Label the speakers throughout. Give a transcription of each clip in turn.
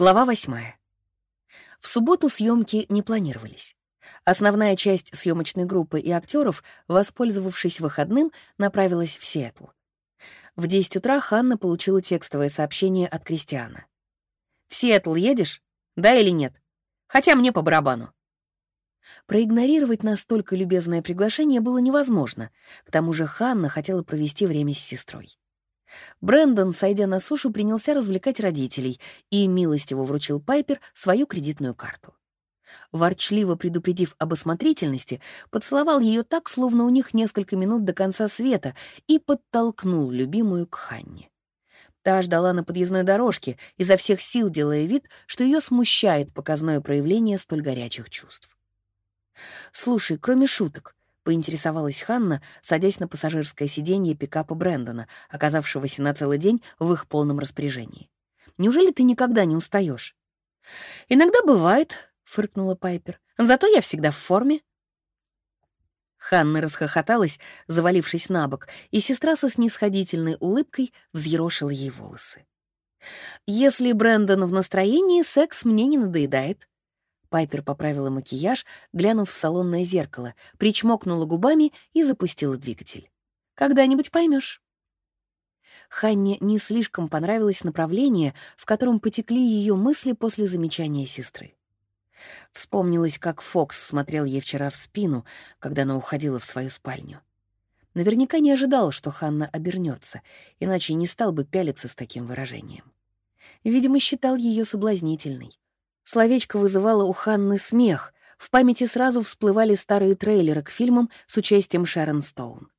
Speaker 1: Глава восьмая. В субботу съемки не планировались. Основная часть съемочной группы и актеров, воспользовавшись выходным, направилась в Сиэтл. В 10 утра Ханна получила текстовое сообщение от Кристиана. «В Сиэтл едешь? Да или нет? Хотя мне по барабану». Проигнорировать настолько любезное приглашение было невозможно. К тому же Ханна хотела провести время с сестрой. Брэндон, сойдя на сушу, принялся развлекать родителей и милостиво вручил Пайпер свою кредитную карту. Ворчливо предупредив об осмотрительности, поцеловал ее так, словно у них несколько минут до конца света, и подтолкнул любимую к Ханне. Та ждала на подъездной дорожке, изо всех сил делая вид, что ее смущает показное проявление столь горячих чувств. «Слушай, кроме шуток, поинтересовалась Ханна, садясь на пассажирское сиденье пикапа Брэндона, оказавшегося на целый день в их полном распоряжении. «Неужели ты никогда не устаешь? «Иногда бывает», — фыркнула Пайпер. «Зато я всегда в форме». Ханна расхохоталась, завалившись на бок, и сестра со снисходительной улыбкой взъерошила ей волосы. «Если Брэндон в настроении, секс мне не надоедает», Пайпер поправила макияж, глянув в салонное зеркало, причмокнула губами и запустила двигатель. «Когда-нибудь поймешь. Ханне не слишком понравилось направление, в котором потекли ее мысли после замечания сестры. Вспомнилось, как Фокс смотрел ей вчера в спину, когда она уходила в свою спальню. Наверняка не ожидал, что Ханна обернется, иначе не стал бы пялиться с таким выражением. Видимо, считал ее соблазнительной. Словечко вызывало у Ханны смех. В памяти сразу всплывали старые трейлеры к фильмам с участием Шерон Стоун.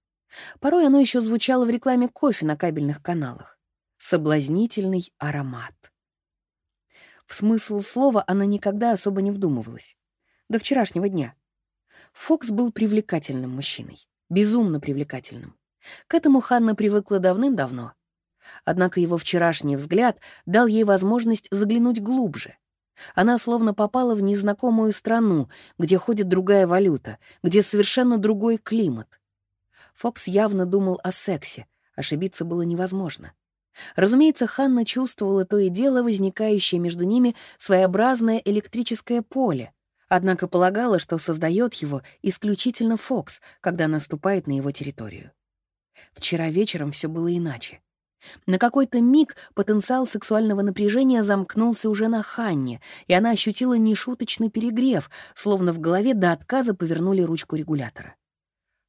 Speaker 1: Порой оно еще звучало в рекламе кофе на кабельных каналах. Соблазнительный аромат. В смысл слова она никогда особо не вдумывалась. До вчерашнего дня. Фокс был привлекательным мужчиной. Безумно привлекательным. К этому Ханна привыкла давным-давно. Однако его вчерашний взгляд дал ей возможность заглянуть глубже — она словно попала в незнакомую страну, где ходит другая валюта, где совершенно другой климат. Фокс явно думал о сексе, ошибиться было невозможно. Разумеется, Ханна чувствовала то и дело, возникающее между ними своеобразное электрическое поле, однако полагала, что создает его исключительно Фокс, когда наступает на его территорию. Вчера вечером все было иначе. На какой-то миг потенциал сексуального напряжения замкнулся уже на Ханне, и она ощутила нешуточный перегрев, словно в голове до отказа повернули ручку регулятора.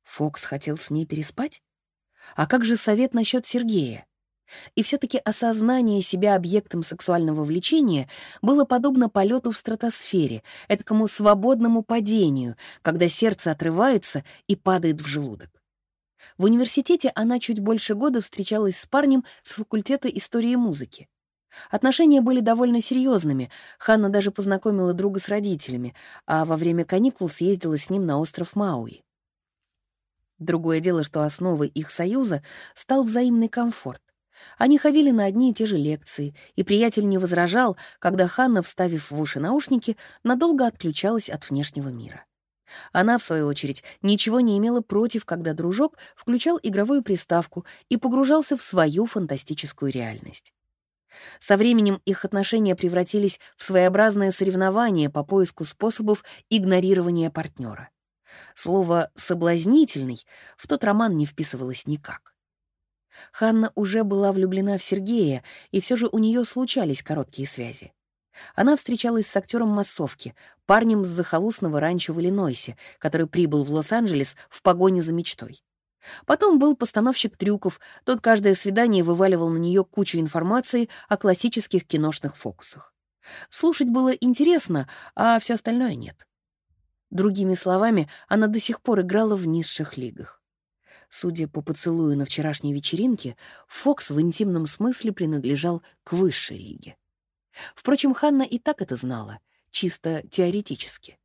Speaker 1: Фокс хотел с ней переспать? А как же совет насчет Сергея? И все-таки осознание себя объектом сексуального влечения было подобно полету в стратосфере, этакому свободному падению, когда сердце отрывается и падает в желудок. В университете она чуть больше года встречалась с парнем с факультета истории музыки. Отношения были довольно серьезными. Ханна даже познакомила друга с родителями, а во время каникул съездила с ним на остров Мауи. Другое дело, что основой их союза стал взаимный комфорт. Они ходили на одни и те же лекции, и приятель не возражал, когда Ханна, вставив в уши наушники, надолго отключалась от внешнего мира. Она, в свою очередь, ничего не имела против, когда дружок включал игровую приставку и погружался в свою фантастическую реальность. Со временем их отношения превратились в своеобразное соревнование по поиску способов игнорирования партнера. Слово «соблазнительный» в тот роман не вписывалось никак. Ханна уже была влюблена в Сергея, и все же у нее случались короткие связи. Она встречалась с актером массовки, парнем с захолустного ранчо в Иллинойсе, который прибыл в Лос-Анджелес в погоне за мечтой. Потом был постановщик трюков, тот каждое свидание вываливал на нее кучу информации о классических киношных фокусах. Слушать было интересно, а все остальное нет. Другими словами, она до сих пор играла в низших лигах. Судя по поцелую на вчерашней вечеринке, Фокс в интимном смысле принадлежал к высшей лиге. Впрочем, Ханна и так это знала, чисто теоретически.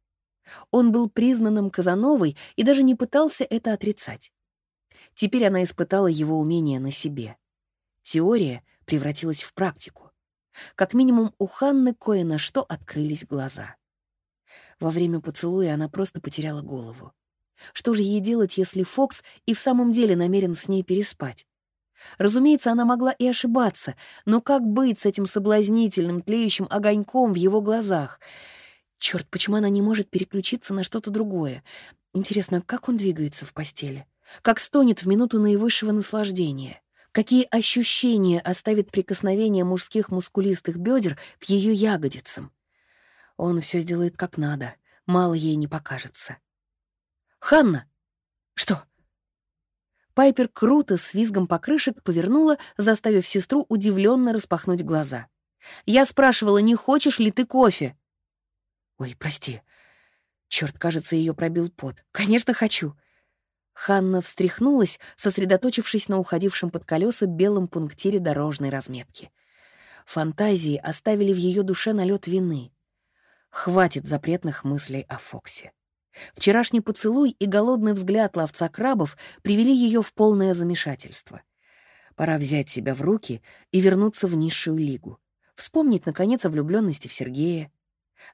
Speaker 1: Он был признанным Казановой и даже не пытался это отрицать. Теперь она испытала его умение на себе. Теория превратилась в практику. Как минимум, у Ханны кое на что открылись глаза. Во время поцелуя она просто потеряла голову. Что же ей делать, если Фокс и в самом деле намерен с ней переспать? Разумеется, она могла и ошибаться, но как быть с этим соблазнительным, тлеющим огоньком в его глазах? Черт, почему она не может переключиться на что-то другое? Интересно, как он двигается в постели? Как стонет в минуту наивысшего наслаждения? Какие ощущения оставит прикосновение мужских мускулистых бедер к ее ягодицам? Он все сделает как надо, мало ей не покажется. «Ханна!» «Что?» Пайпер круто с визгом покрышек повернула, заставив сестру удивленно распахнуть глаза. «Я спрашивала, не хочешь ли ты кофе?» «Ой, прости». Черт, кажется, ее пробил пот. «Конечно, хочу». Ханна встряхнулась, сосредоточившись на уходившем под колеса белом пунктире дорожной разметки. Фантазии оставили в ее душе налет вины. Хватит запретных мыслей о Фоксе. Вчерашний поцелуй и голодный взгляд ловца крабов привели ее в полное замешательство. Пора взять себя в руки и вернуться в низшую лигу. Вспомнить, наконец, о влюбленности в Сергея.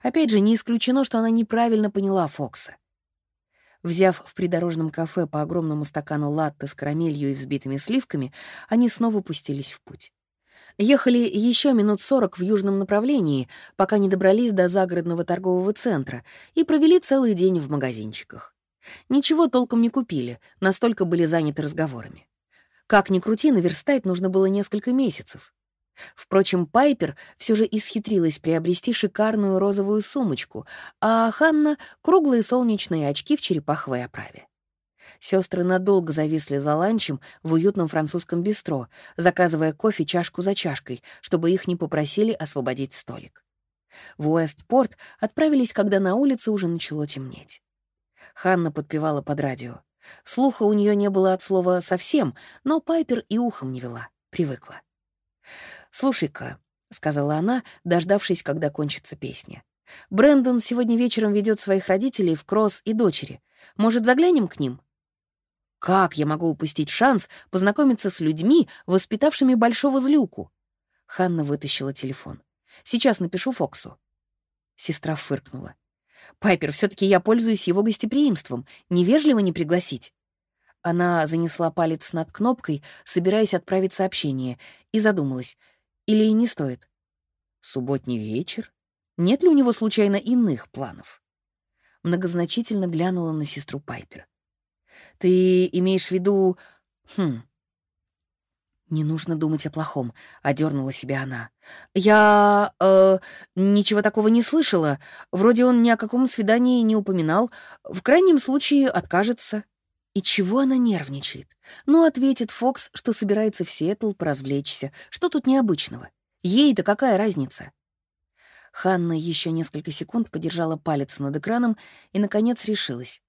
Speaker 1: Опять же, не исключено, что она неправильно поняла Фокса. Взяв в придорожном кафе по огромному стакану латте с карамелью и взбитыми сливками, они снова пустились в путь. Ехали еще минут сорок в южном направлении, пока не добрались до загородного торгового центра и провели целый день в магазинчиках. Ничего толком не купили, настолько были заняты разговорами. Как ни крути, наверстать нужно было несколько месяцев. Впрочем, Пайпер все же исхитрилась приобрести шикарную розовую сумочку, а Ханна — круглые солнечные очки в черепаховой оправе. Сестры надолго зависли за ланчем в уютном французском бистро, заказывая кофе чашку за чашкой, чтобы их не попросили освободить столик. В Уэстпорт отправились, когда на улице уже начало темнеть. Ханна подпевала под радио. Слуха у нее не было от слова совсем, но Пайпер и ухом не вела, привыкла. «Слушай-ка», — сказала она, дождавшись, когда кончится песня. «Брэндон сегодня вечером ведет своих родителей в Кросс и дочери. Может, заглянем к ним?» «Как я могу упустить шанс познакомиться с людьми, воспитавшими большого злюку?» Ханна вытащила телефон. «Сейчас напишу Фоксу». Сестра фыркнула. «Пайпер, все таки я пользуюсь его гостеприимством. Невежливо не пригласить». Она занесла палец над кнопкой, собираясь отправить сообщение, и задумалась. Или и не стоит? Субботний вечер? Нет ли у него случайно иных планов? Многозначительно глянула на сестру Пайпер. «Ты имеешь в виду... Хм...» «Не нужно думать о плохом», — одернула себя она. «Я... Э, ничего такого не слышала. Вроде он ни о каком свидании не упоминал. В крайнем случае откажется». И чего она нервничает? Ну, ответит Фокс, что собирается в Сиэтл поразвлечься. Что тут необычного? Ей-то какая разница? Ханна еще несколько секунд подержала палец над экраном и, наконец, решилась.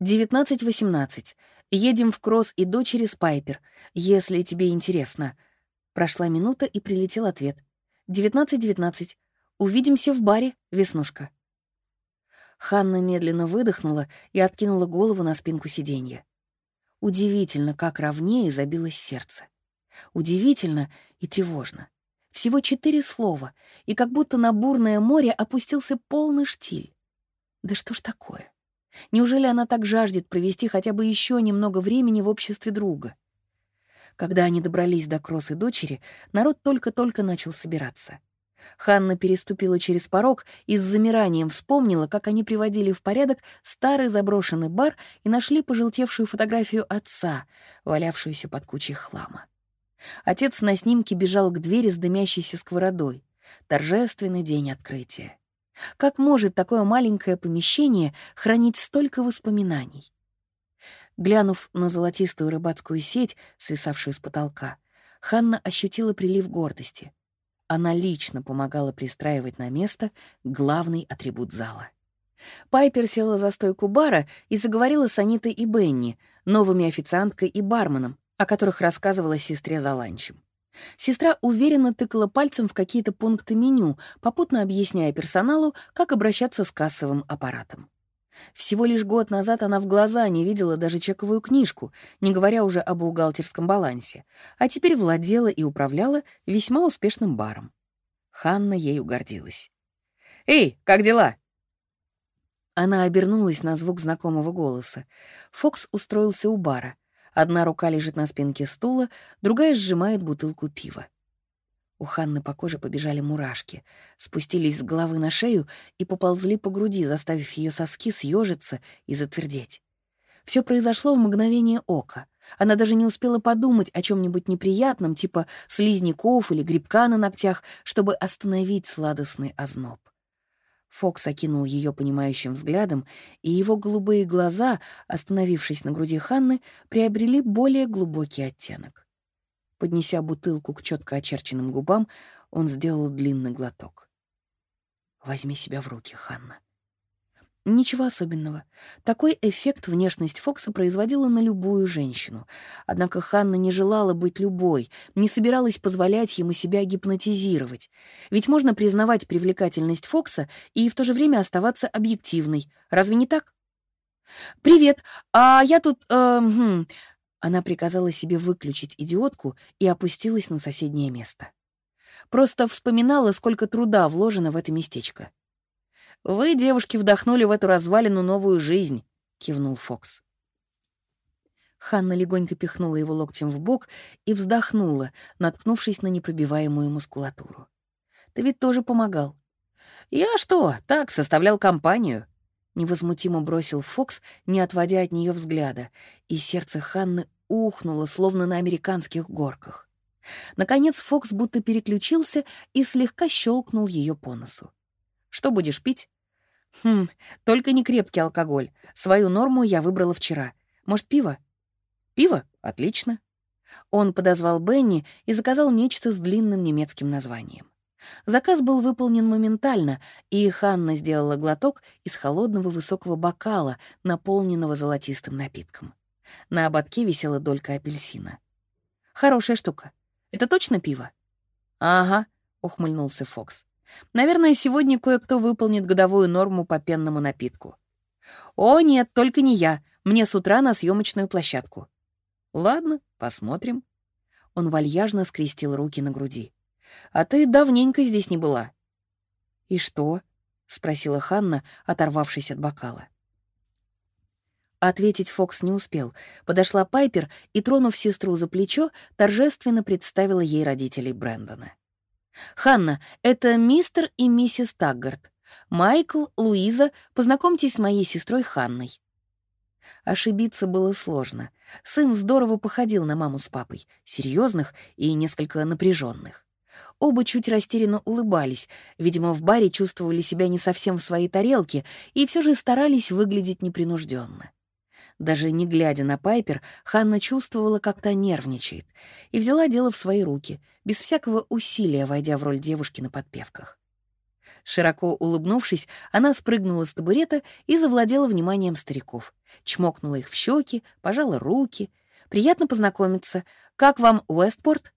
Speaker 1: «Девятнадцать восемнадцать. Едем в Кросс и дочери Спайпер, если тебе интересно». Прошла минута, и прилетел ответ. «Девятнадцать девятнадцать. Увидимся в баре, Веснушка». Ханна медленно выдохнула и откинула голову на спинку сиденья. Удивительно, как ровнее забилось сердце. Удивительно и тревожно. Всего четыре слова, и как будто на бурное море опустился полный штиль. Да что ж такое? Неужели она так жаждет провести хотя бы еще немного времени в обществе друга? Когда они добрались до Кросс и дочери, народ только-только начал собираться. Ханна переступила через порог и с замиранием вспомнила, как они приводили в порядок старый заброшенный бар и нашли пожелтевшую фотографию отца, валявшуюся под кучей хлама. Отец на снимке бежал к двери с дымящейся сковородой. Торжественный день открытия. Как может такое маленькое помещение хранить столько воспоминаний? Глянув на золотистую рыбацкую сеть, свисавшую с потолка, Ханна ощутила прилив гордости. Она лично помогала пристраивать на место главный атрибут зала. Пайпер села за стойку бара и заговорила с Анитой и Бенни, новыми официанткой и барменом, о которых рассказывала сестре за ланчем. Сестра уверенно тыкала пальцем в какие-то пункты меню, попутно объясняя персоналу, как обращаться с кассовым аппаратом. Всего лишь год назад она в глаза не видела даже чековую книжку, не говоря уже об бухгалтерском балансе, а теперь владела и управляла весьма успешным баром. Ханна ею гордилась. «Эй, как дела?» Она обернулась на звук знакомого голоса. Фокс устроился у бара. Одна рука лежит на спинке стула, другая сжимает бутылку пива. У Ханны по коже побежали мурашки, спустились с головы на шею и поползли по груди, заставив ее соски съежиться и затвердеть. Все произошло в мгновение ока. Она даже не успела подумать о чем-нибудь неприятном, типа слизняков или грибка на ногтях, чтобы остановить сладостный озноб. Фокс окинул ее понимающим взглядом, и его голубые глаза, остановившись на груди Ханны, приобрели более глубокий оттенок. Поднеся бутылку к четко очерченным губам, он сделал длинный глоток. «Возьми себя в руки, Ханна», Ничего особенного. Такой эффект внешность Фокса производила на любую женщину. Однако Ханна не желала быть любой, не собиралась позволять ему себя гипнотизировать. Ведь можно признавать привлекательность Фокса и в то же время оставаться объективной. Разве не так? «Привет, а я тут...» э, хм. Она приказала себе выключить идиотку и опустилась на соседнее место. Просто вспоминала, сколько труда вложено в это местечко. «Вы, девушки, вдохнули в эту развалину новую жизнь», — кивнул Фокс. Ханна легонько пихнула его локтем в бок и вздохнула, наткнувшись на непробиваемую мускулатуру. «Ты ведь тоже помогал». «Я что, так, составлял компанию?» Невозмутимо бросил Фокс, не отводя от нее взгляда, и сердце Ханны ухнуло, словно на американских горках. Наконец Фокс будто переключился и слегка щелкнул ее по носу. Что будешь пить? Хм, только не крепкий алкоголь. Свою норму я выбрала вчера. Может, пиво? Пиво? Отлично. Он подозвал Бенни и заказал нечто с длинным немецким названием. Заказ был выполнен моментально, и Ханна сделала глоток из холодного высокого бокала, наполненного золотистым напитком. На ободке висела долька апельсина. «Хорошая штука. Это точно пиво?» «Ага», — ухмыльнулся Фокс. Наверное, сегодня кое-кто выполнит годовую норму по пенному напитку. О, нет, только не я. Мне с утра на съемочную площадку. Ладно, посмотрим. Он вальяжно скрестил руки на груди. А ты давненько здесь не была. И что? спросила Ханна, оторвавшись от бокала. Ответить Фокс не успел. Подошла Пайпер и, тронув сестру за плечо, торжественно представила ей родителей Брэндона. «Ханна, это мистер и миссис Таггарт. Майкл, Луиза, познакомьтесь с моей сестрой Ханной». Ошибиться было сложно. Сын здорово походил на маму с папой, серьезных и несколько напряженных. Оба чуть растерянно улыбались, видимо, в баре чувствовали себя не совсем в своей тарелке и все же старались выглядеть непринужденно. Даже не глядя на Пайпер, Ханна чувствовала, как та нервничает, и взяла дело в свои руки, без всякого усилия войдя в роль девушки на подпевках. Широко улыбнувшись, она спрыгнула с табурета и завладела вниманием стариков. Чмокнула их в щеки, пожала руки. «Приятно познакомиться. Как вам Уэстпорт?»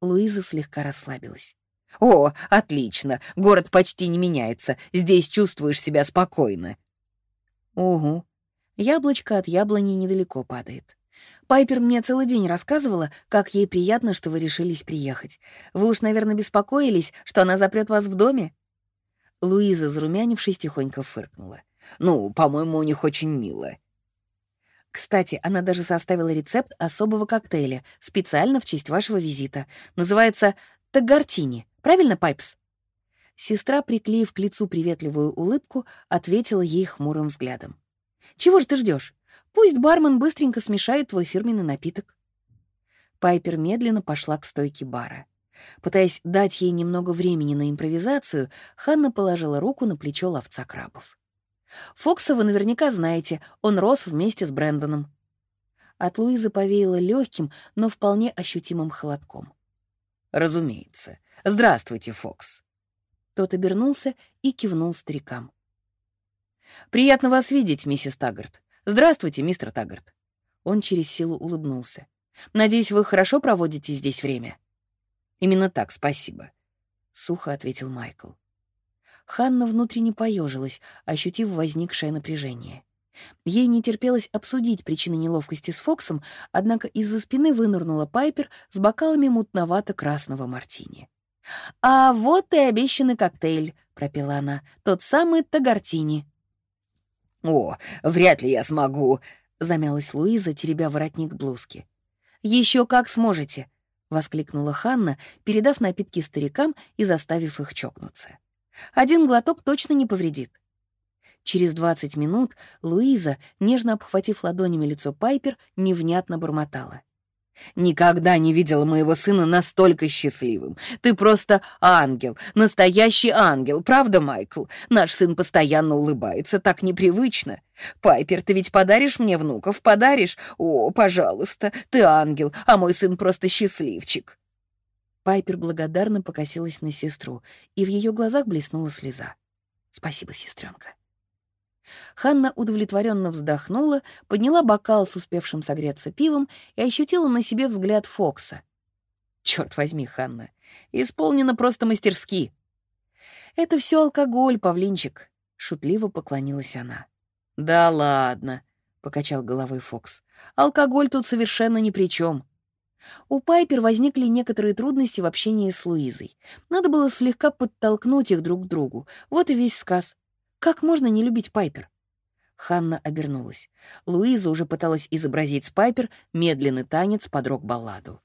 Speaker 1: Луиза слегка расслабилась. «О, отлично! Город почти не меняется. Здесь чувствуешь себя спокойно». «Угу», Яблочко от яблони недалеко падает. Пайпер мне целый день рассказывала, как ей приятно, что вы решились приехать. Вы уж, наверное, беспокоились, что она запрет вас в доме?» Луиза, зарумянившись, тихонько фыркнула. «Ну, по-моему, у них очень мило». Кстати, она даже составила рецепт особого коктейля, специально в честь вашего визита. Называется «Тагартини». Правильно, Пайпс?» Сестра, приклеив к лицу приветливую улыбку, ответила ей хмурым взглядом. Чего же ты ждешь? Пусть бармен быстренько смешает твой фирменный напиток. Пайпер медленно пошла к стойке бара. Пытаясь дать ей немного времени на импровизацию, Ханна положила руку на плечо ловца крабов. «Фокса вы наверняка знаете, он рос вместе с Брэндоном». От Луизы повеяло легким, но вполне ощутимым холодком. «Разумеется. Здравствуйте, Фокс». Тот обернулся и кивнул старикам. «Приятно вас видеть, миссис Таггарт. Здравствуйте, мистер Таггарт». Он через силу улыбнулся. «Надеюсь, вы хорошо проводите здесь время?» «Именно так, спасибо», — сухо ответил Майкл. Ханна внутренне поежилась, ощутив возникшее напряжение. Ей не терпелось обсудить причины неловкости с Фоксом, однако из-за спины вынырнула Пайпер с бокалами мутновато-красного мартини. «А вот и обещанный коктейль», — пропела она, — «тот самый Тагартини».
Speaker 2: «О, вряд ли я смогу», —
Speaker 1: замялась Луиза, теребя воротник блузки. Еще как сможете!» — воскликнула Ханна, передав напитки старикам и заставив их чокнуться. «Один глоток точно не повредит». Через двадцать минут Луиза, нежно обхватив ладонями лицо Пайпер, невнятно бормотала. «Никогда не видела моего сына настолько счастливым. Ты просто ангел, настоящий ангел, правда, Майкл? Наш сын постоянно улыбается, так непривычно. Пайпер, ты ведь подаришь мне внуков, подаришь? О, пожалуйста, ты ангел, а мой сын просто счастливчик». Пайпер благодарно покосилась на сестру, и в ее глазах блеснула слеза. «Спасибо, сестренка. Ханна удовлетворенно вздохнула, подняла бокал с успевшим согреться пивом и ощутила на себе взгляд Фокса. Черт возьми, Ханна, исполнено просто мастерски. Это все алкоголь, павлинчик, шутливо поклонилась она. Да ладно, покачал головой Фокс. Алкоголь тут совершенно ни при чем. У Пайпер возникли некоторые трудности в общении с Луизой. Надо было слегка подтолкнуть их друг к другу. Вот и весь сказ. Как можно не любить Пайпер? Ханна обернулась. Луиза уже пыталась изобразить с Пайпер медленный танец под рок-балладу.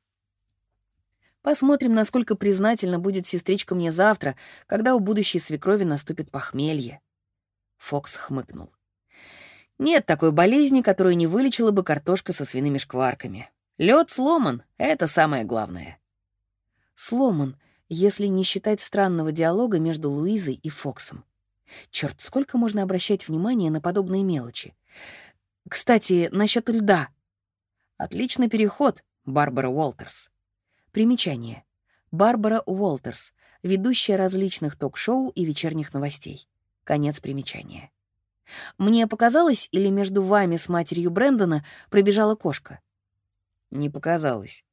Speaker 1: Посмотрим, насколько признательна будет сестричка мне завтра, когда у будущей свекрови наступит похмелье. Фокс хмыкнул. Нет такой болезни, которую не вылечила бы картошка со свиными шкварками. Лед сломан — это самое главное. Сломан, если не считать странного диалога между Луизой и Фоксом. Черт, сколько можно обращать внимание на подобные мелочи? Кстати, насчет льда. Отличный переход, Барбара Уолтерс. Примечание. Барбара Уолтерс, ведущая различных ток-шоу и вечерних новостей. Конец примечания. Мне показалось, или между вами с матерью Брэндона пробежала кошка? Не показалось.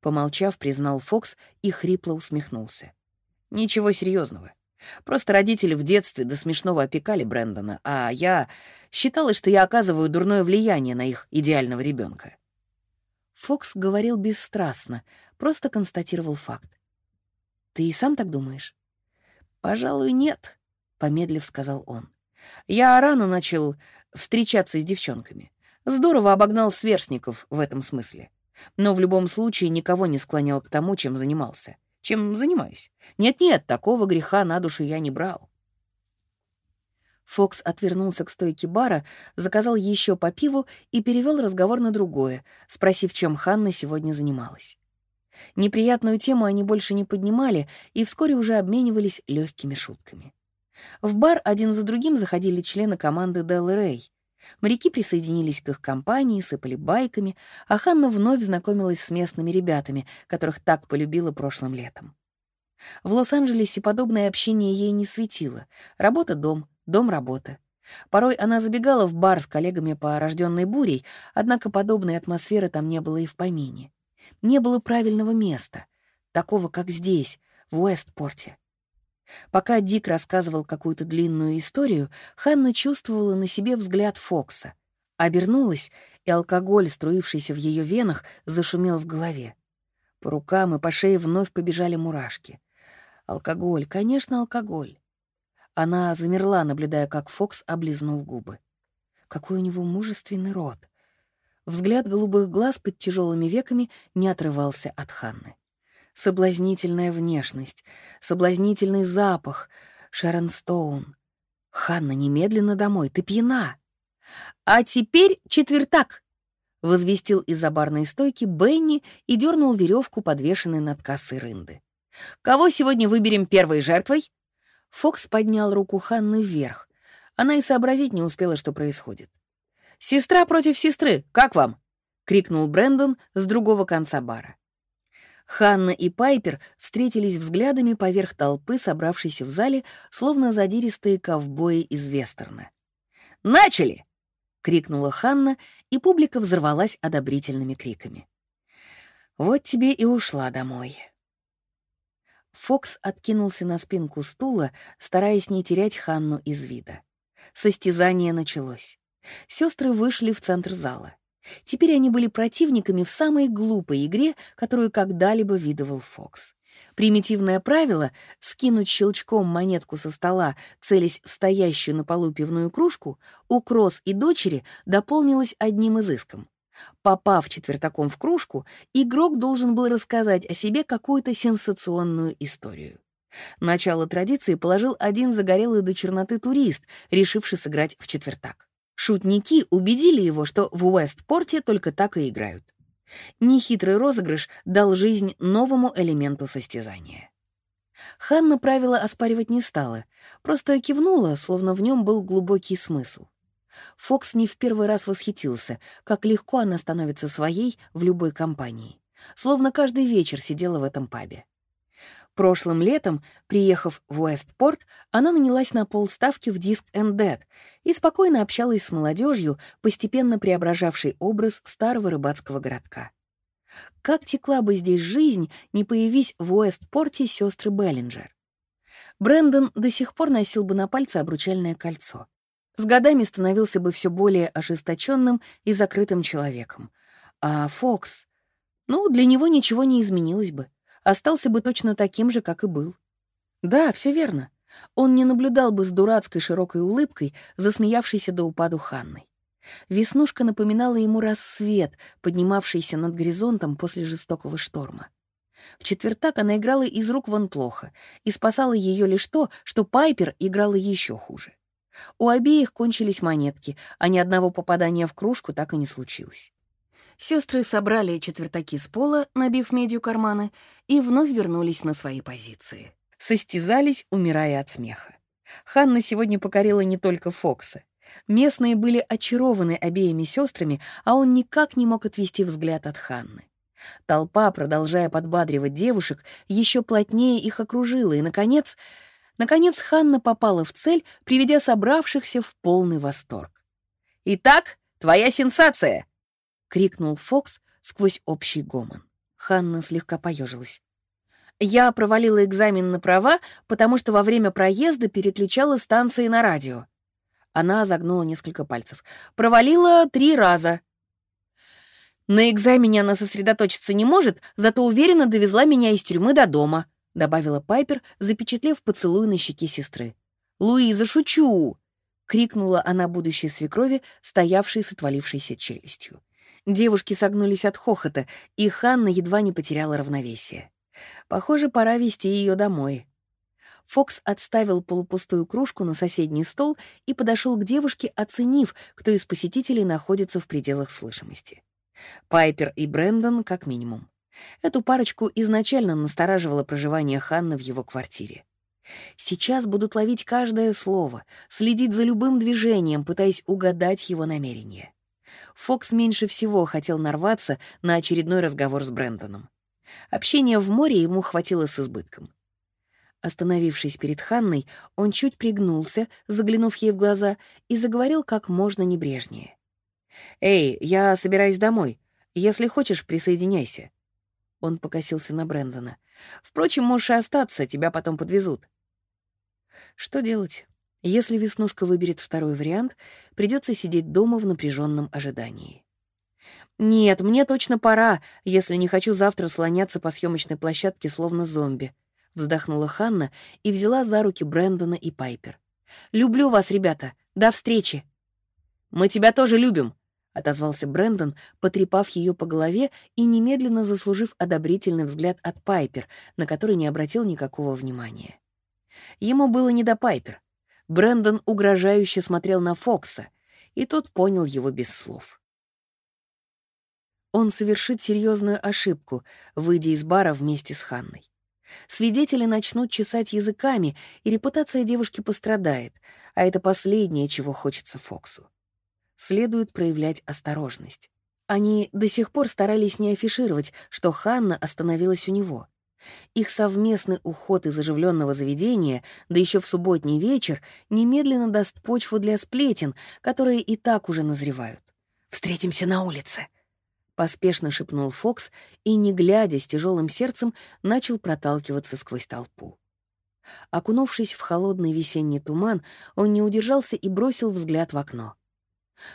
Speaker 1: Помолчав, признал Фокс и хрипло усмехнулся. Ничего серьезного. Просто родители в детстве до смешного опекали Брэндона, а я считала, что я оказываю дурное влияние на их идеального ребенка. Фокс говорил бесстрастно, просто констатировал факт. «Ты и сам так думаешь?» «Пожалуй, нет», — помедлив сказал он. «Я рано начал встречаться с девчонками. Здорово обогнал сверстников в этом смысле. Но в любом случае никого не склонял к тому, чем занимался чем занимаюсь. Нет-нет, такого греха на душу я не брал. Фокс отвернулся к стойке бара, заказал еще по пиву и перевел разговор на другое, спросив, чем Ханна сегодня занималась. Неприятную тему они больше не поднимали и вскоре уже обменивались легкими шутками. В бар один за другим заходили члены команды Дел Рэй. Моряки присоединились к их компании, сыпали байками, а Ханна вновь знакомилась с местными ребятами, которых так полюбила прошлым летом. В Лос-Анджелесе подобное общение ей не светило. Работа — дом, дом — работа. Порой она забегала в бар с коллегами по рожденной бурей, однако подобной атмосферы там не было и в помине. Не было правильного места, такого, как здесь, в Уэстпорте. Пока Дик рассказывал какую-то длинную историю, Ханна чувствовала на себе взгляд Фокса. Обернулась, и алкоголь, струившийся в ее венах, зашумел в голове. По рукам и по шее вновь побежали мурашки. Алкоголь, конечно, алкоголь. Она замерла, наблюдая, как Фокс облизнул губы. Какой у него мужественный рот. Взгляд голубых глаз под тяжелыми веками не отрывался от Ханны соблазнительная внешность, соблазнительный запах. Шерон Стоун. «Ханна, немедленно домой, ты пьяна!» «А теперь четвертак!» — возвестил из-за барной стойки Бенни и дернул веревку, подвешенной над кассой рынды. «Кого сегодня выберем первой жертвой?» Фокс поднял руку Ханны вверх. Она и сообразить не успела, что происходит. «Сестра против сестры, как вам?» — крикнул Брэндон с другого конца бара. Ханна и Пайпер встретились взглядами поверх толпы, собравшейся в зале, словно задиристые ковбои из вестерна. «Начали!» — крикнула Ханна, и публика взорвалась одобрительными криками. «Вот тебе и ушла домой». Фокс откинулся на спинку стула, стараясь не терять Ханну из вида. Состязание началось. Сестры вышли в центр зала. Теперь они были противниками в самой глупой игре, которую когда-либо видывал Фокс. Примитивное правило — скинуть щелчком монетку со стола, целясь в стоящую на полу пивную кружку, у Кросс и дочери дополнилось одним изыском. Попав четвертаком в кружку, игрок должен был рассказать о себе какую-то сенсационную историю. Начало традиции положил один загорелый до черноты турист, решивший сыграть в четвертак. Шутники убедили его, что в Уэстпорте только так и играют. Нехитрый розыгрыш дал жизнь новому элементу состязания. Ханна правила оспаривать не стала, просто кивнула, словно в нем был глубокий смысл. Фокс не в первый раз восхитился, как легко она становится своей в любой компании. Словно каждый вечер сидела в этом пабе. Прошлым летом, приехав в Уэстпорт, она нанялась на полставки в диск and Dead и спокойно общалась с молодежью, постепенно преображавшей образ старого рыбацкого городка. Как текла бы здесь жизнь, не появись в Уэстпорте сестры Беллинджер. Брэндон до сих пор носил бы на пальце обручальное кольцо. С годами становился бы все более ожесточенным и закрытым человеком. А Фокс... Ну, для него ничего не изменилось бы остался бы точно таким же, как и был. Да, все верно. Он не наблюдал бы с дурацкой широкой улыбкой, засмеявшейся до упаду Ханной. Веснушка напоминала ему рассвет, поднимавшийся над горизонтом после жестокого шторма. В четвертак она играла из рук вон плохо, и спасало ее лишь то, что Пайпер играла еще хуже. У обеих кончились монетки, а ни одного попадания в кружку так и не случилось. Сестры собрали четвертаки с пола, набив медью карманы, и вновь вернулись на свои позиции. Состязались, умирая от смеха. Ханна сегодня покорила не только Фокса. Местные были очарованы обеими сестрами, а он никак не мог отвести взгляд от Ханны. Толпа, продолжая подбадривать девушек, еще плотнее их окружила, и, наконец, наконец Ханна попала в цель, приведя собравшихся в полный восторг. «Итак, твоя сенсация!» — крикнул Фокс сквозь общий гомон. Ханна слегка поежилась. «Я провалила экзамен на права, потому что во время проезда переключала станции на радио». Она загнула несколько пальцев. «Провалила три раза». «На экзамене она сосредоточиться не может, зато уверенно довезла меня из тюрьмы до дома», — добавила Пайпер, запечатлев поцелуй на щеке сестры. «Луиза, шучу!» — крикнула она будущей свекрови, стоявшей с отвалившейся челюстью. Девушки согнулись от хохота, и Ханна едва не потеряла равновесие. Похоже, пора вести ее домой. Фокс отставил полупустую кружку на соседний стол и подошел к девушке, оценив, кто из посетителей находится в пределах слышимости. Пайпер и Брэндон как минимум. Эту парочку изначально настораживало проживание Ханны в его квартире. Сейчас будут ловить каждое слово, следить за любым движением, пытаясь угадать его намерения. Фокс меньше всего хотел нарваться на очередной разговор с Брэндоном. Общения в море ему хватило с избытком. Остановившись перед Ханной, он чуть пригнулся, заглянув ей в глаза, и заговорил как можно небрежнее. «Эй, я собираюсь домой. Если хочешь, присоединяйся». Он покосился на Брэндона. «Впрочем, можешь и остаться, тебя потом подвезут». Что делать? Если Веснушка выберет второй вариант, придется сидеть дома в напряженном ожидании. «Нет, мне точно пора, если не хочу завтра слоняться по съемочной площадке словно зомби», — вздохнула Ханна и взяла за руки Брэндона и Пайпер. «Люблю вас, ребята. До встречи!» «Мы тебя тоже любим», — отозвался Брэндон, потрепав ее по голове и немедленно заслужив одобрительный взгляд от Пайпер, на который не обратил никакого внимания. Ему было не до Пайпер. Брэндон угрожающе смотрел на Фокса, и тот понял его без слов. Он совершит серьезную ошибку, выйдя из бара вместе с Ханной. Свидетели начнут чесать языками, и репутация девушки пострадает, а это последнее, чего хочется Фоксу. Следует проявлять осторожность. Они до сих пор старались не афишировать, что Ханна остановилась у него — их совместный уход из оживленного заведения, да еще в субботний вечер, немедленно даст почву для сплетен, которые и так уже назревают. «Встретимся на улице!» Поспешно шепнул Фокс и, не глядя с тяжелым сердцем, начал проталкиваться сквозь толпу. Окунувшись в холодный весенний туман, он не удержался и бросил взгляд в окно.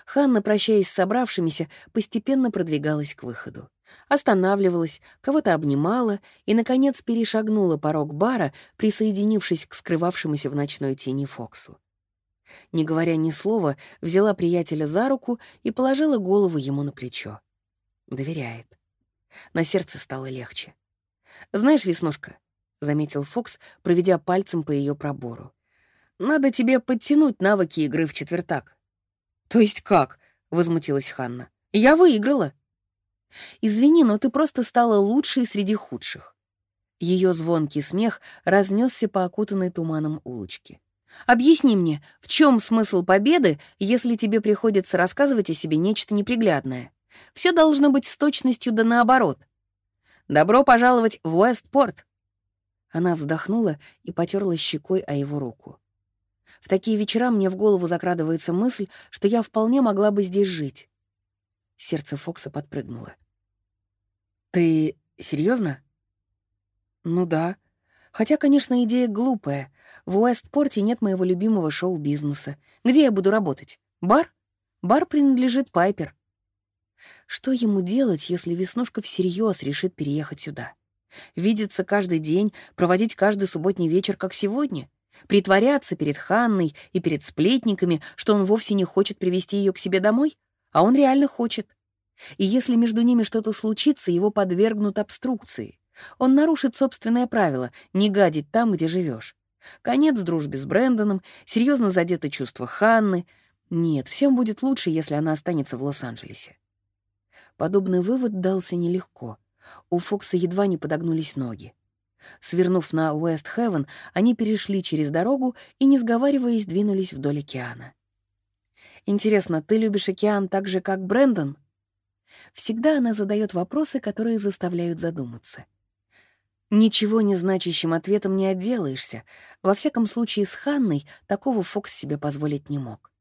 Speaker 1: Ханна, прощаясь с собравшимися, постепенно продвигалась к выходу. Останавливалась, кого-то обнимала и, наконец, перешагнула порог бара, присоединившись к скрывавшемуся в ночной тени Фоксу. Не говоря ни слова, взяла приятеля за руку и положила голову ему на плечо. Доверяет. На сердце стало легче. «Знаешь, Веснушка», — заметил Фокс, проведя пальцем по ее пробору, «надо тебе подтянуть навыки игры в четвертак». «То есть как?» — возмутилась Ханна. «Я выиграла». «Извини, но ты просто стала лучшей среди худших». Ее звонкий смех разнесся по окутанной туманом улочке. «Объясни мне, в чем смысл победы, если тебе приходится рассказывать о себе нечто неприглядное? Все должно быть с точностью да наоборот. Добро пожаловать в Уэстпорт!» Она вздохнула и потерла щекой о его руку. В такие вечера мне в голову закрадывается мысль, что я вполне могла бы здесь жить. Сердце Фокса подпрыгнуло. «Ты серьезно? «Ну да. Хотя, конечно, идея глупая. В Уэстпорте нет моего любимого шоу-бизнеса. Где я буду работать? Бар? Бар принадлежит Пайпер. Что ему делать, если Веснушка всерьез решит переехать сюда? Видеться каждый день, проводить каждый субботний вечер, как сегодня? Притворяться перед Ханной и перед сплетниками, что он вовсе не хочет привести ее к себе домой? А он реально хочет. И если между ними что-то случится, его подвергнут обструкции. Он нарушит собственное правило — не гадить там, где живешь. Конец дружбе с Брэндоном, серьезно задето чувства Ханны. Нет, всем будет лучше, если она останется в Лос-Анджелесе. Подобный вывод дался нелегко. У Фокса едва не подогнулись ноги. Свернув на Уэст-Хевен, они перешли через дорогу и, не сговариваясь, двинулись вдоль океана. «Интересно, ты любишь океан так же, как Брэндон?» Всегда она задает вопросы, которые заставляют задуматься. Ничего не значащим ответом не отделаешься. Во всяком случае, с Ханной такого Фокс себе позволить не мог.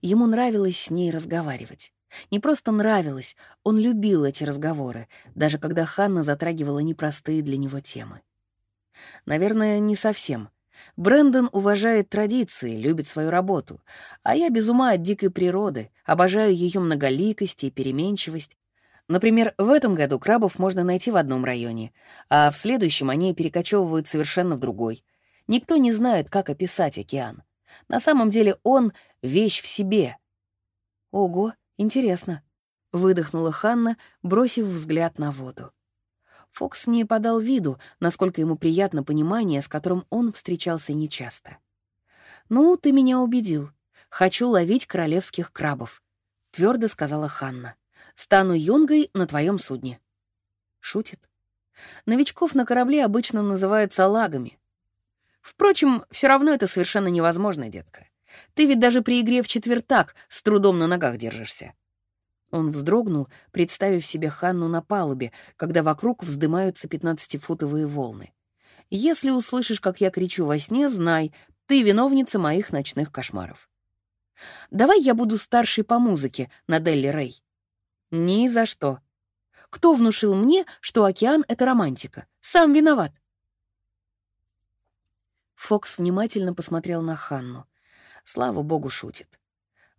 Speaker 1: Ему нравилось с ней разговаривать. Не просто нравилось, он любил эти разговоры, даже когда Ханна затрагивала непростые для него темы. Наверное, не совсем. Брэндон уважает традиции, любит свою работу, а я без ума от дикой природы, обожаю ее многоликость и переменчивость, Например, в этом году крабов можно найти в одном районе, а в следующем они перекочевывают совершенно в другой. Никто не знает, как описать океан. На самом деле он — вещь в себе. «Ого, интересно», — выдохнула Ханна, бросив взгляд на воду. Фокс не подал виду, насколько ему приятно понимание, с которым он встречался нечасто. «Ну, ты меня убедил. Хочу ловить королевских крабов», — твердо сказала Ханна. Стану юнгой на твоем судне». Шутит. Новичков на корабле обычно называют салагами. Впрочем, все равно это совершенно невозможно, детка. Ты ведь даже при игре в четвертак с трудом на ногах держишься. Он вздрогнул, представив себе Ханну на палубе, когда вокруг вздымаются пятнадцатифутовые волны. «Если услышишь, как я кричу во сне, знай, ты виновница моих ночных кошмаров. Давай я буду старшей по музыке на Делли Рэй. Ни за что. Кто внушил мне, что океан — это романтика? Сам виноват. Фокс внимательно посмотрел на Ханну. Слава богу, шутит.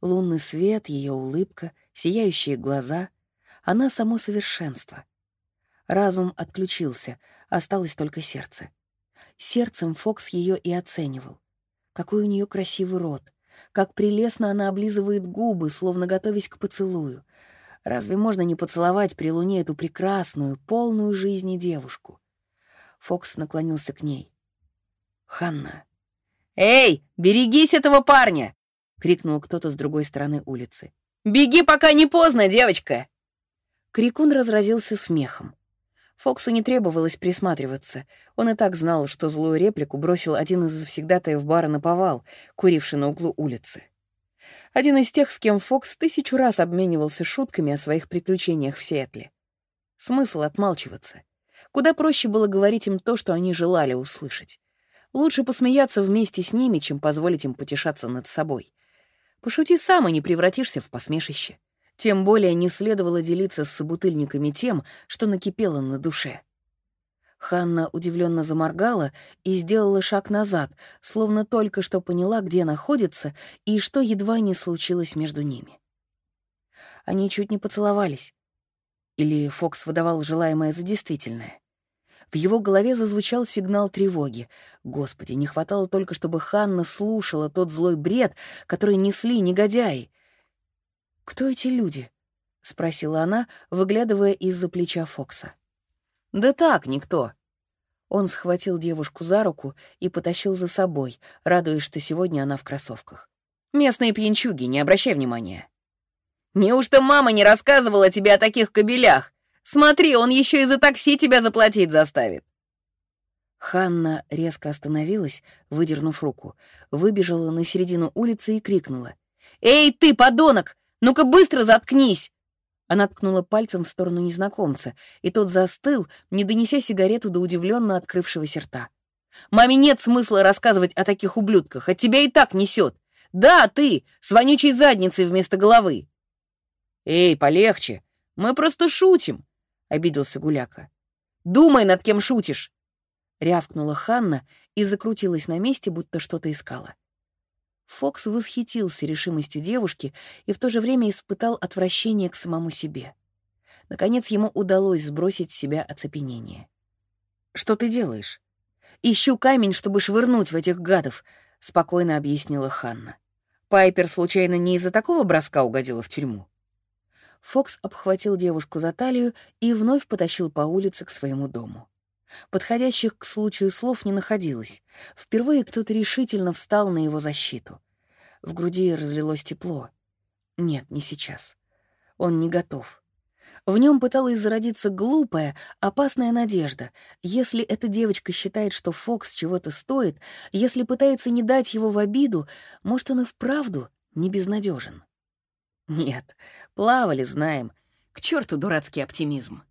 Speaker 1: Лунный свет, ее улыбка, сияющие глаза. Она — само совершенство. Разум отключился, осталось только сердце. Сердцем Фокс ее и оценивал. Какой у нее красивый рот, как прелестно она облизывает губы, словно готовясь к поцелую, Разве можно не поцеловать при луне эту прекрасную, полную жизни девушку? Фокс наклонился к ней. «Ханна!» «Эй, берегись этого парня!» — крикнул кто-то с другой стороны улицы. «Беги, пока не поздно, девочка!» Крикун разразился смехом. Фоксу не требовалось присматриваться. Он и так знал, что злую реплику бросил один из завсегдатаев бара на повал, куривший на углу улицы. Один из тех, с кем Фокс тысячу раз обменивался шутками о своих приключениях в Сиэтле. Смысл отмалчиваться. Куда проще было говорить им то, что они желали услышать. Лучше посмеяться вместе с ними, чем позволить им потешаться над собой. Пошути сам, и не превратишься в посмешище. Тем более не следовало делиться с собутыльниками тем, что накипело на душе. Ханна удивленно заморгала и сделала шаг назад, словно только что поняла, где находится и что едва не случилось между ними. Они чуть не поцеловались. Или Фокс выдавал желаемое за действительное? В его голове зазвучал сигнал тревоги. Господи, не хватало только, чтобы Ханна слушала тот злой бред, который несли негодяи. «Кто эти люди?» — спросила она, выглядывая из-за плеча Фокса. «Да так, никто». Он схватил девушку за руку и потащил за собой, радуясь, что сегодня она в кроссовках. «Местные пьянчуги, не обращай внимания». «Неужто мама не рассказывала тебе о таких кобелях? Смотри, он еще и за такси тебя заплатить заставит». Ханна резко остановилась, выдернув руку, выбежала на середину улицы и крикнула. «Эй, ты, подонок! Ну-ка быстро заткнись!» Она ткнула пальцем в сторону незнакомца, и тот застыл, не донеся сигарету до удивленно открывшегося рта. «Маме нет смысла рассказывать о таких ублюдках, от тебя и так несет. Да, ты, с вонючей задницей вместо головы!» «Эй, полегче! Мы просто шутим!» — обиделся Гуляка. «Думай, над кем шутишь!» Рявкнула Ханна и закрутилась на месте, будто что-то искала. Фокс восхитился решимостью девушки и в то же время испытал отвращение к самому себе. Наконец ему удалось сбросить с себя оцепенение. «Что ты делаешь?» «Ищу камень, чтобы швырнуть в этих гадов», — спокойно объяснила Ханна. «Пайпер случайно не из-за такого броска угодила в тюрьму?» Фокс обхватил девушку за талию и вновь потащил по улице к своему дому. Подходящих к случаю слов не находилось. Впервые кто-то решительно встал на его защиту. В груди разлилось тепло. Нет, не сейчас. Он не готов. В нем пыталась зародиться глупая, опасная надежда. Если эта девочка считает, что Фокс чего-то стоит, если пытается не дать его в обиду, может, он и вправду не безнадежен. Нет, плавали, знаем. К черту дурацкий оптимизм.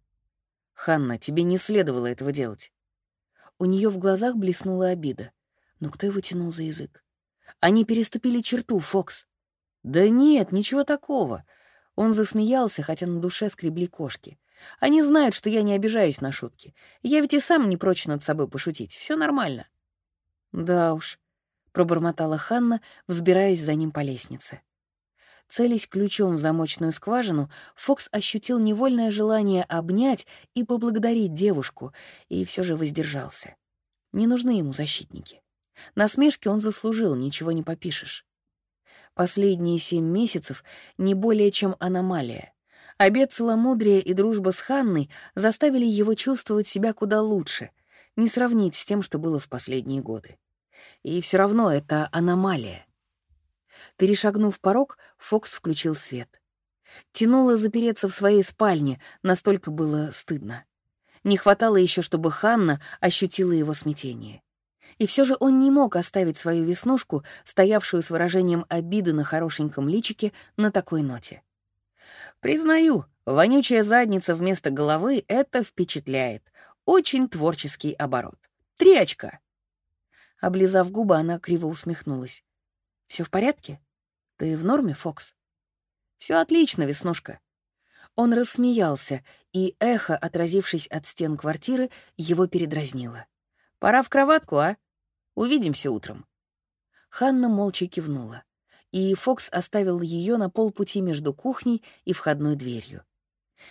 Speaker 1: Ханна, тебе не следовало этого делать. У нее в глазах блеснула обида. Но кто его тянул за язык? Они переступили черту, Фокс. Да нет, ничего такого. Он засмеялся, хотя на душе скребли кошки. Они знают, что я не обижаюсь на шутки. Я ведь и сам не прочь над собой пошутить. Все нормально. Да уж, пробормотала Ханна, взбираясь за ним по лестнице. Целясь ключом в замочную скважину, Фокс ощутил невольное желание обнять и поблагодарить девушку, и все же воздержался. Не нужны ему защитники. Насмешки он заслужил, ничего не попишешь. Последние семь месяцев не более чем аномалия. Обед целомудрия и дружба с Ханной заставили его чувствовать себя куда лучше, не сравнить с тем, что было в последние годы. И все равно это аномалия. Перешагнув порог, Фокс включил свет. Тянуло запереться в своей спальне, настолько было стыдно. Не хватало еще, чтобы Ханна ощутила его смятение. И все же он не мог оставить свою веснушку, стоявшую с выражением обиды на хорошеньком личике, на такой ноте. «Признаю, вонючая задница вместо головы — это впечатляет. Очень творческий оборот. Три очка». Облизав губы, она криво усмехнулась. Все в порядке? Ты в норме, Фокс?» Все отлично, Веснушка». Он рассмеялся, и эхо, отразившись от стен квартиры, его передразнило. «Пора в кроватку, а? Увидимся утром». Ханна молча кивнула, и Фокс оставил ее на полпути между кухней и входной дверью.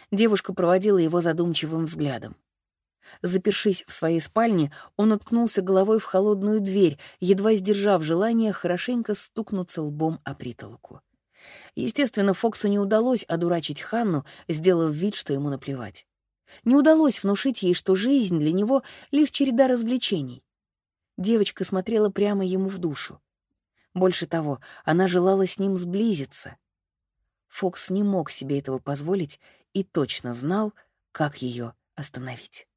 Speaker 1: Девушка проводила его задумчивым взглядом. Запершись в своей спальне, он уткнулся головой в холодную дверь, едва сдержав желание хорошенько стукнуться лбом о притолоку. Естественно, Фоксу не удалось одурачить Ханну, сделав вид, что ему наплевать. Не удалось внушить ей, что жизнь для него — лишь череда развлечений. Девочка смотрела прямо ему в душу. Больше того, она желала с ним сблизиться. Фокс не мог себе этого позволить и точно знал, как ее остановить.